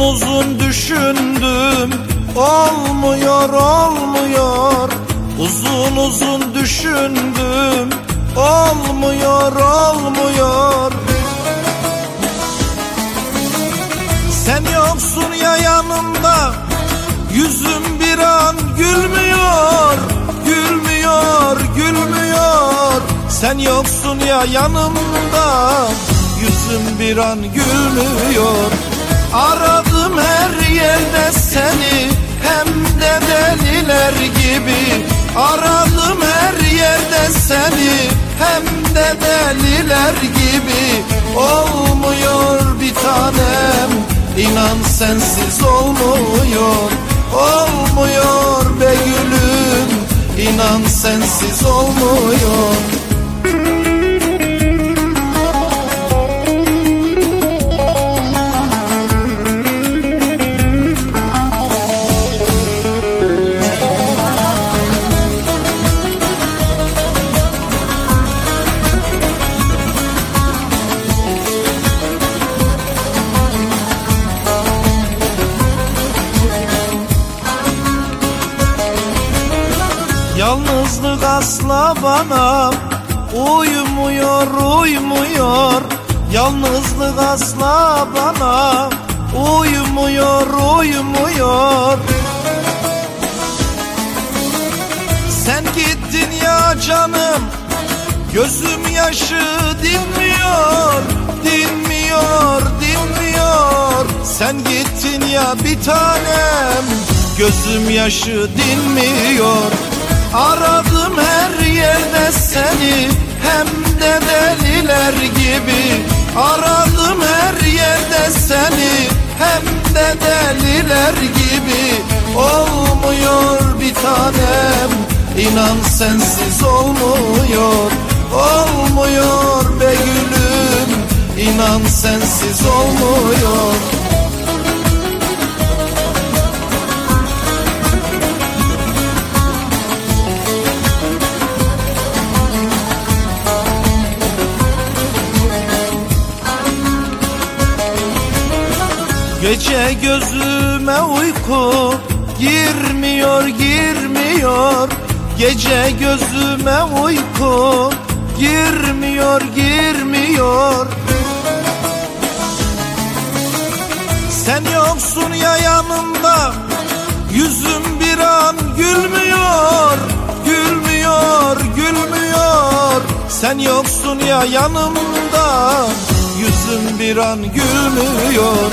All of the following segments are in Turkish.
uzun düşündüm. Olmuyor olmuyor. Uzun uzun düşündüm. Olmuyor olmuyor. Sen yoksun ya yanımda. Yüzüm bir an gülmüyor. Gülmüyor gülmüyor. Sen yoksun ya yanımda. Yüzüm bir an gülmüyor Aradım her yerde seni Hem de deliler gibi. Aradım her yerde seni Hem de deliler gibi. Olmuyor bir tanem İnan sensiz olmuyor. Olmuyor be gülüm İnan sensiz olmuyor Yalnızlık asla bana uymuyor uymuyor. Yalnızlık asla bana uymuyor uymuyor. Sen gittin ya canım Gözüm yaşı dinmiyor Dinmiyor dinmiyor. Sen gittin ya bir tanem Gözüm yaşı dinmiyor Aradım her yerde seni hem de deliler gibi. Aradım her yerde seni hem de deliler gibi. Olmuyor bir tanem inan sensiz olmuyor. Olmuyor be gülüm inan sensiz olmuyor Gece gözüme uyku girmiyor girmiyor. Gece gözüme uyku girmiyor girmiyor. Sen yoksun ya yanımda yüzüm bir an gülmüyor. Gülmüyor gülmüyor. Sen yoksun ya yanımda yüzüm bir an gülmüyor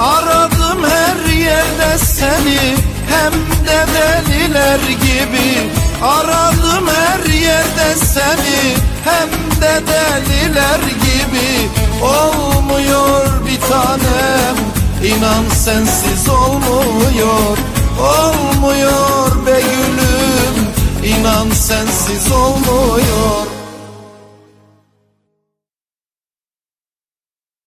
Aradım her yerde seni hem de deliler gibi. Aradım her yerde seni hem de deliler gibi. Olmuyor bir tanem inan sensiz olmuyor. Olmuyor be gülüm inan sensiz olmuyor